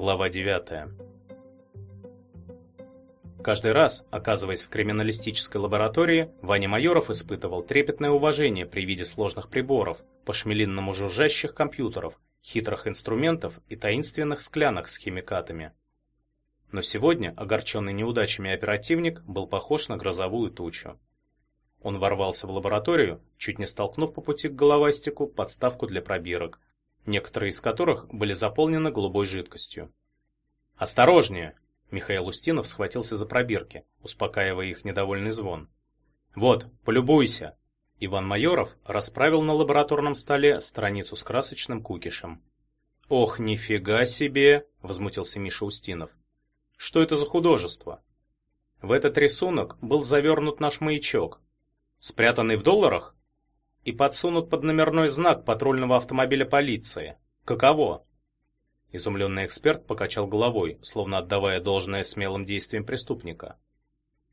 Глава 9. Каждый раз, оказываясь в криминалистической лаборатории, Ваня Майоров испытывал трепетное уважение при виде сложных приборов, по-шмелинному жужжащих компьютеров, хитрых инструментов и таинственных склянок с химикатами. Но сегодня огорченный неудачами оперативник был похож на грозовую тучу. Он ворвался в лабораторию, чуть не столкнув по пути к головастику подставку для пробирок, некоторые из которых были заполнены голубой жидкостью. «Осторожнее!» Михаил Устинов схватился за пробирки, успокаивая их недовольный звон. «Вот, полюбуйся!» Иван Майоров расправил на лабораторном столе страницу с красочным кукишем. «Ох, нифига себе!» — возмутился Миша Устинов. «Что это за художество?» В этот рисунок был завернут наш маячок. Спрятанный в долларах? И подсунут под номерной знак патрульного автомобиля полиции. Каково? Изумленный эксперт покачал головой, словно отдавая должное смелым действиям преступника.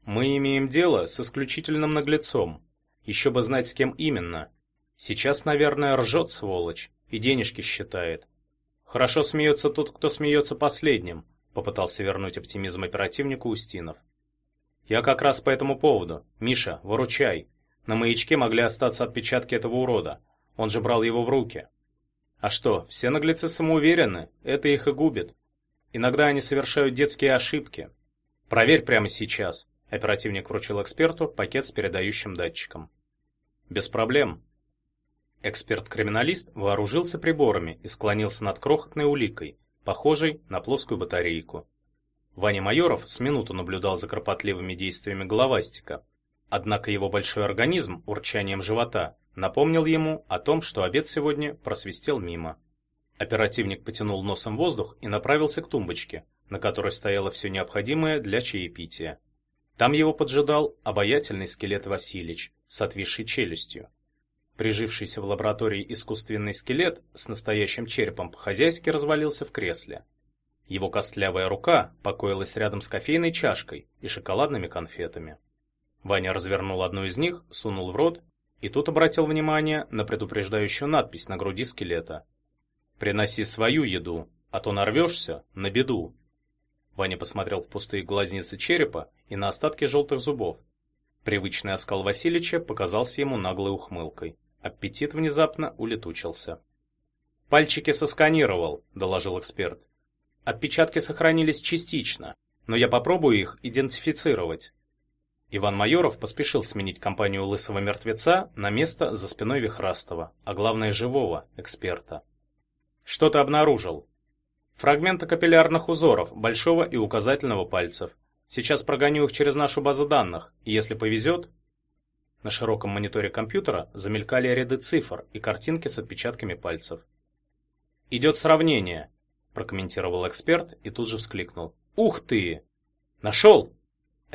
Мы имеем дело с исключительным наглецом. Еще бы знать, с кем именно. Сейчас, наверное, ржет сволочь и денежки считает. Хорошо смеется тот, кто смеется последним, попытался вернуть оптимизм оперативнику Устинов. Я как раз по этому поводу. Миша, выручай. На маячке могли остаться отпечатки этого урода. Он же брал его в руки. А что, все наглецы самоуверены, это их и губит. Иногда они совершают детские ошибки. Проверь прямо сейчас. Оперативник вручил эксперту пакет с передающим датчиком. Без проблем. Эксперт-криминалист вооружился приборами и склонился над крохотной уликой, похожей на плоскую батарейку. Ваня Майоров с минуту наблюдал за кропотливыми действиями головастика, Однако его большой организм урчанием живота напомнил ему о том, что обед сегодня просвистел мимо. Оперативник потянул носом воздух и направился к тумбочке, на которой стояло все необходимое для чаепития. Там его поджидал обаятельный скелет Васильевич с отвисшей челюстью. Прижившийся в лаборатории искусственный скелет с настоящим черепом по-хозяйски развалился в кресле. Его костлявая рука покоилась рядом с кофейной чашкой и шоколадными конфетами. Ваня развернул одну из них, сунул в рот и тут обратил внимание на предупреждающую надпись на груди скелета. «Приноси свою еду, а то нарвешься на беду». Ваня посмотрел в пустые глазницы черепа и на остатки желтых зубов. Привычный оскал Васильича показался ему наглой ухмылкой. Аппетит внезапно улетучился. «Пальчики сосканировал», — доложил эксперт. «Отпечатки сохранились частично, но я попробую их идентифицировать. Иван Майоров поспешил сменить компанию лысого мертвеца на место за спиной Вихрастова, а главное живого эксперта. Что ты обнаружил? Фрагменты капиллярных узоров большого и указательного пальцев. Сейчас прогоню их через нашу базу данных, и если повезет... На широком мониторе компьютера замелькали ряды цифр и картинки с отпечатками пальцев. «Идет сравнение», – прокомментировал эксперт и тут же вскликнул. «Ух ты! Нашел!»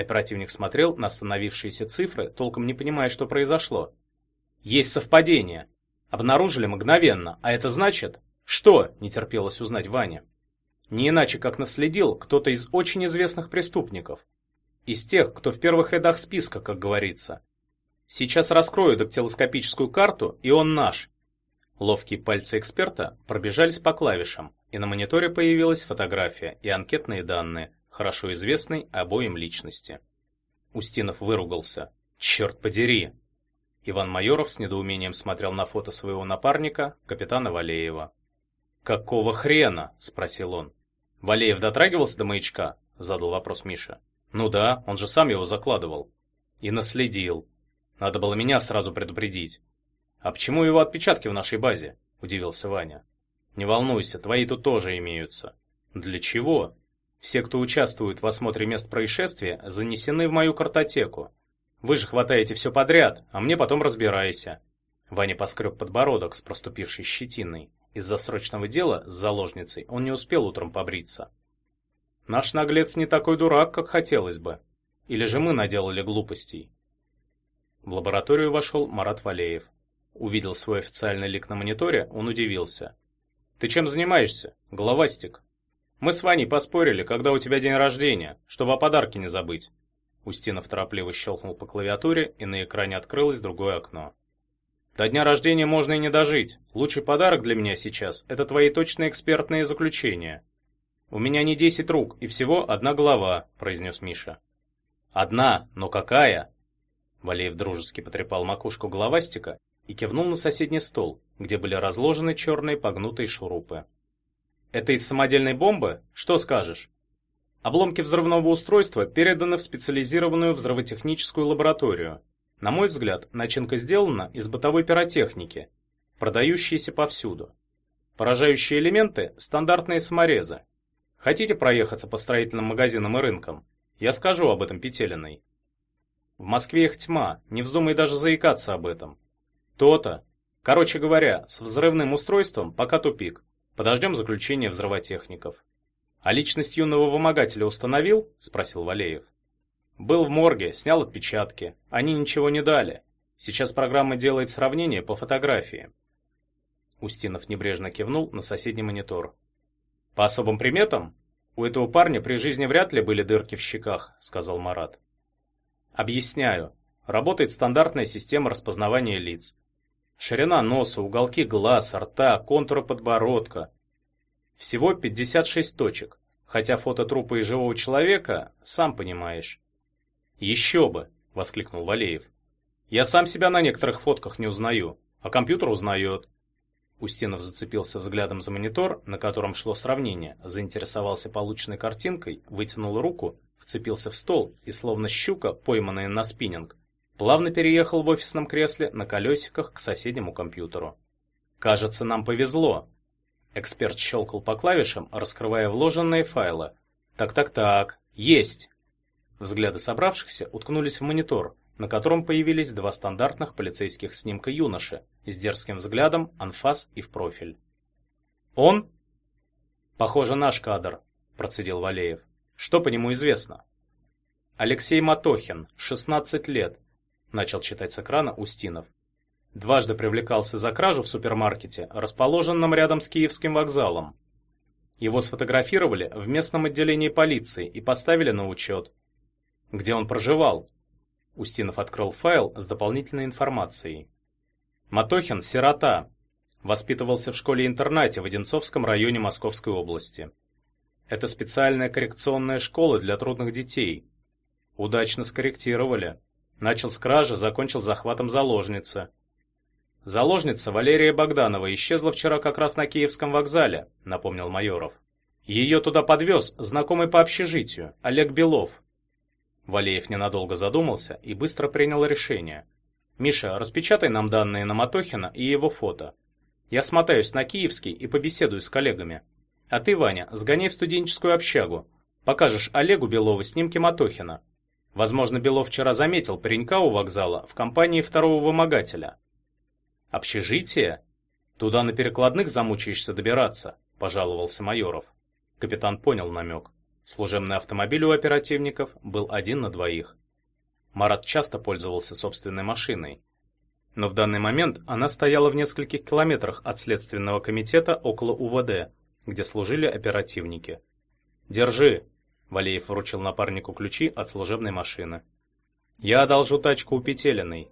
Оперативник смотрел на остановившиеся цифры, толком не понимая, что произошло. Есть совпадение. Обнаружили мгновенно, а это значит... Что? Не терпелось узнать Ваня. Не иначе, как наследил кто-то из очень известных преступников. Из тех, кто в первых рядах списка, как говорится. Сейчас раскрою дактилоскопическую карту, и он наш. Ловкие пальцы эксперта пробежались по клавишам, и на мониторе появилась фотография и анкетные данные, хорошо известной обоим личности. Устинов выругался. «Черт подери!» Иван Майоров с недоумением смотрел на фото своего напарника, капитана Валеева. «Какого хрена?» – спросил он. «Валеев дотрагивался до маячка?» – задал вопрос Миша. «Ну да, он же сам его закладывал». «И наследил. Надо было меня сразу предупредить». «А почему его отпечатки в нашей базе?» – удивился Ваня. «Не волнуйся, твои тут тоже имеются». «Для чего?» Все, кто участвует в осмотре мест происшествия, занесены в мою картотеку. Вы же хватаете все подряд, а мне потом разбирайся. Ваня поскреб подбородок с проступившей щетиной. Из-за срочного дела с заложницей он не успел утром побриться. Наш наглец не такой дурак, как хотелось бы. Или же мы наделали глупостей? В лабораторию вошел Марат Валеев. Увидел свой официальный лик на мониторе, он удивился. «Ты чем занимаешься? Головастик?» Мы с Ваней поспорили, когда у тебя день рождения, чтобы о подарке не забыть. Устинов торопливо щелкнул по клавиатуре, и на экране открылось другое окно. До дня рождения можно и не дожить. Лучший подарок для меня сейчас – это твои точные экспертные заключения. У меня не десять рук и всего одна голова, произнес Миша. Одна, но какая? Валеев дружески потрепал макушку головастика и кивнул на соседний стол, где были разложены черные погнутые шурупы. Это из самодельной бомбы? Что скажешь? Обломки взрывного устройства переданы в специализированную взрывотехническую лабораторию. На мой взгляд, начинка сделана из бытовой пиротехники, продающейся повсюду. Поражающие элементы – стандартные саморезы. Хотите проехаться по строительным магазинам и рынкам? Я скажу об этом Петелиной. В Москве их тьма, не вздумай даже заикаться об этом. То-то. Короче говоря, с взрывным устройством пока тупик. Подождем заключения взрывотехников. А личность юного вымогателя установил? спросил Валеев. Был в морге, снял отпечатки. Они ничего не дали. Сейчас программа делает сравнение по фотографии. Устинов небрежно кивнул на соседний монитор. По особым приметам? У этого парня при жизни вряд ли были дырки в щеках, сказал Марат. Объясняю. Работает стандартная система распознавания лиц. Ширина носа, уголки глаз, рта, контуры подбородка. Всего 56 точек, хотя фото трупа и живого человека, сам понимаешь. «Еще бы!» — воскликнул Валеев. «Я сам себя на некоторых фотках не узнаю, а компьютер узнает». Устинов зацепился взглядом за монитор, на котором шло сравнение, заинтересовался полученной картинкой, вытянул руку, вцепился в стол и, словно щука, пойманная на спиннинг, плавно переехал в офисном кресле на колесиках к соседнему компьютеру. «Кажется, нам повезло». Эксперт щелкал по клавишам, раскрывая вложенные файлы. «Так-так-так, есть!» Взгляды собравшихся уткнулись в монитор, на котором появились два стандартных полицейских снимка юноши с дерзким взглядом, анфас и в профиль. «Он?» «Похоже, наш кадр», – процедил Валеев. «Что по нему известно?» «Алексей Матохин, 16 лет, начал читать с экрана Устинов. Дважды привлекался за кражу в супермаркете, расположенном рядом с Киевским вокзалом. Его сфотографировали в местном отделении полиции и поставили на учет. Где он проживал? Устинов открыл файл с дополнительной информацией. Матохин сирота. Воспитывался в школе-интернате в Одинцовском районе Московской области. Это специальная коррекционная школа для трудных детей. Удачно скорректировали. Начал с кражи, закончил захватом заложницы. Заложница Валерия Богданова исчезла вчера как раз на Киевском вокзале, напомнил Майоров. Ее туда подвез знакомый по общежитию, Олег Белов. Валеев ненадолго задумался и быстро принял решение. Миша, распечатай нам данные на Матохина и его фото. Я смотаюсь на Киевский и побеседую с коллегами. А ты, Ваня, сгоняй в студенческую общагу. Покажешь Олегу Белову снимки Матохина. Возможно, Белов вчера заметил паренька у вокзала в компании второго вымогателя. Общежитие? Туда на перекладных замучаешься добираться, пожаловался Майоров. Капитан понял намек. Служебный автомобиль у оперативников был один на двоих. Марат часто пользовался собственной машиной. Но в данный момент она стояла в нескольких километрах от следственного комитета около УВД, где служили оперативники. «Держи», Валеев вручил напарнику ключи от служебной машины. «Я одолжу тачку у Петелиной.